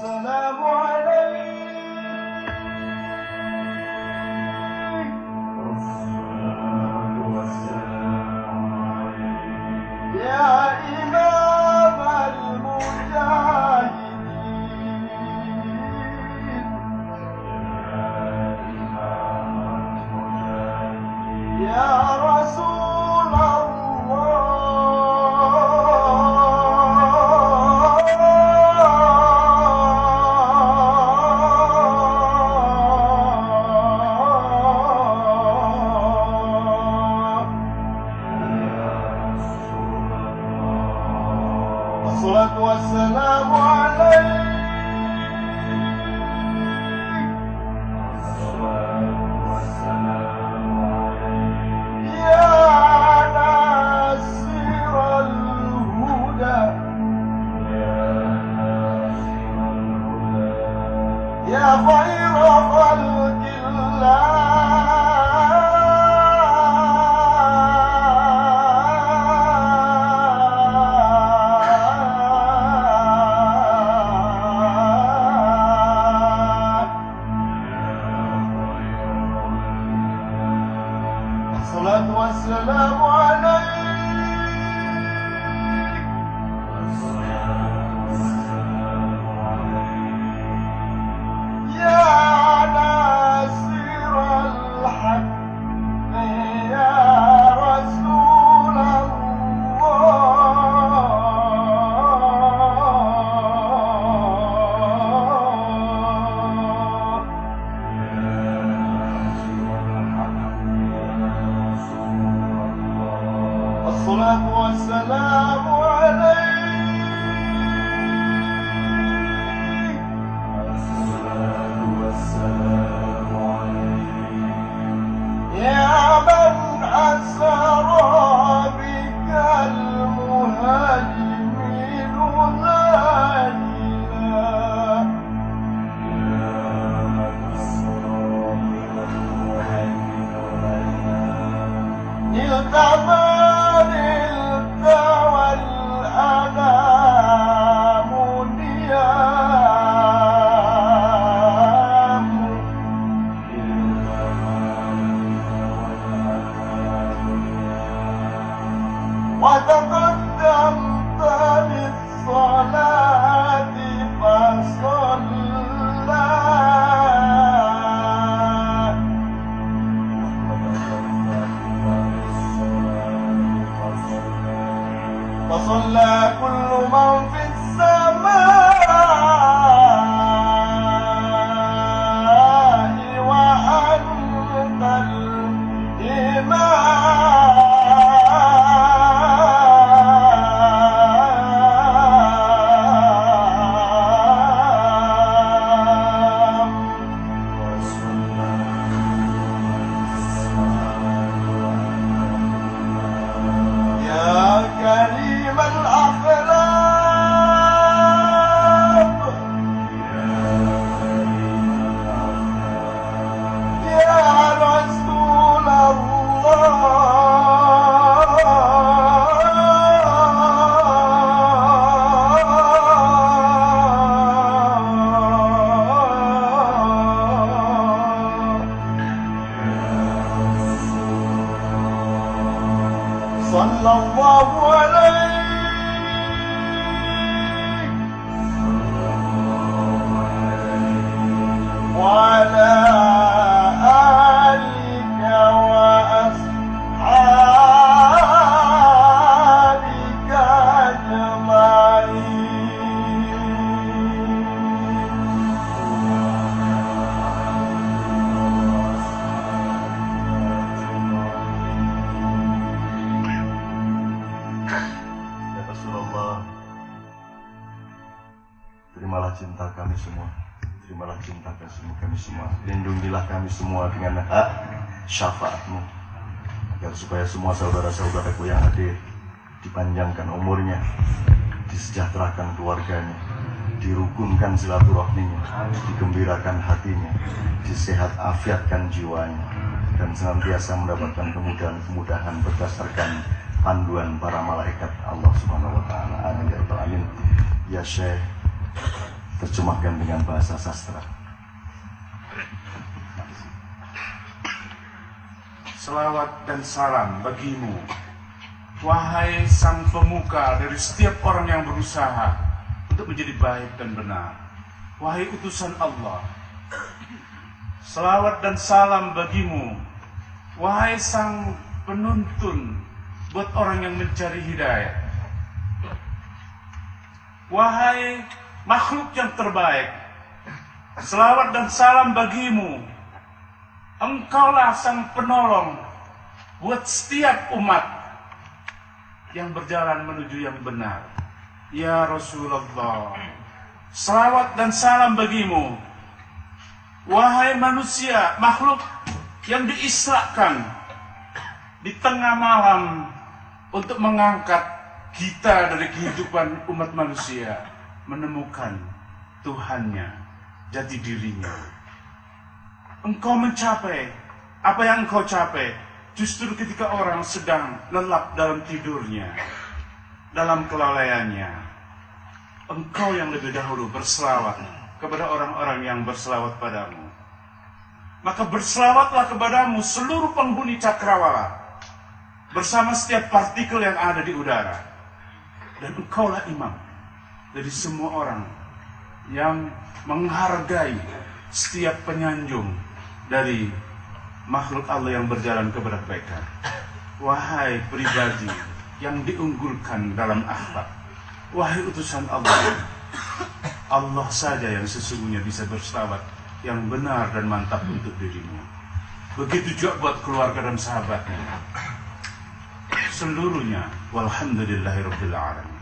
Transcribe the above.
Salam. والصلاة والسلام عليك. الرحمة والسلام عليك. الصلاة والسلام عليك يا من أسر بك المهيمن هائلا يا من أسر بك المهيمن هائلا semua saudara-saudaraku yang hadir dipanjangkan umurnya, disejahterakan keluarganya, dirukunkan silaturahminya, digembirakan hatinya, disehat afiatkan jiwanya, dan senantiasa mendapatkan kemudahan-kemudahan berdasarkan panduan para malaikat Allah Subhanahu wa taala. Amin ya rabbal alamin. Ya Syekh, terjemahkan dengan bahasa sastra. Selawat dan salam bagimu Wahai sang pemuka dari setiap orang yang berusaha Untuk menjadi baik dan benar Wahai utusan Allah Selawat dan salam bagimu Wahai sang penuntun Buat orang yang mencari hidayah Wahai makhluk yang terbaik Selawat dan salam bagimu Engkaulah sang penolong buat setiap umat yang berjalan menuju yang benar. Ya Rasulullah, salawat dan salam bagimu. Wahai manusia, makhluk yang diisrakan di tengah malam untuk mengangkat kita dari kehidupan umat manusia menemukan Tuhannya jati dirinya. Engkau mencapai apa yang engkau capai justru ketika orang sedang lelap dalam tidurnya, dalam kelalaiannya. Engkau yang lebih dahulu berselawat kepada orang-orang yang berselawat padamu. Maka berselawatlah kepadamu seluruh penghuni cakrawala bersama setiap partikel yang ada di udara. Dan engkaulah imam dari semua orang yang menghargai setiap penyanjung dari makhluk Allah yang berjalan kepada kebaikan. Wahai pribadi yang diunggulkan dalam akhlak. Wahai utusan Allah. Allah saja yang sesungguhnya bisa berselawat yang benar dan mantap untuk dirimu. Begitu juga buat keluarga dan sahabatnya. seluruhnya walhamdulillahi alamin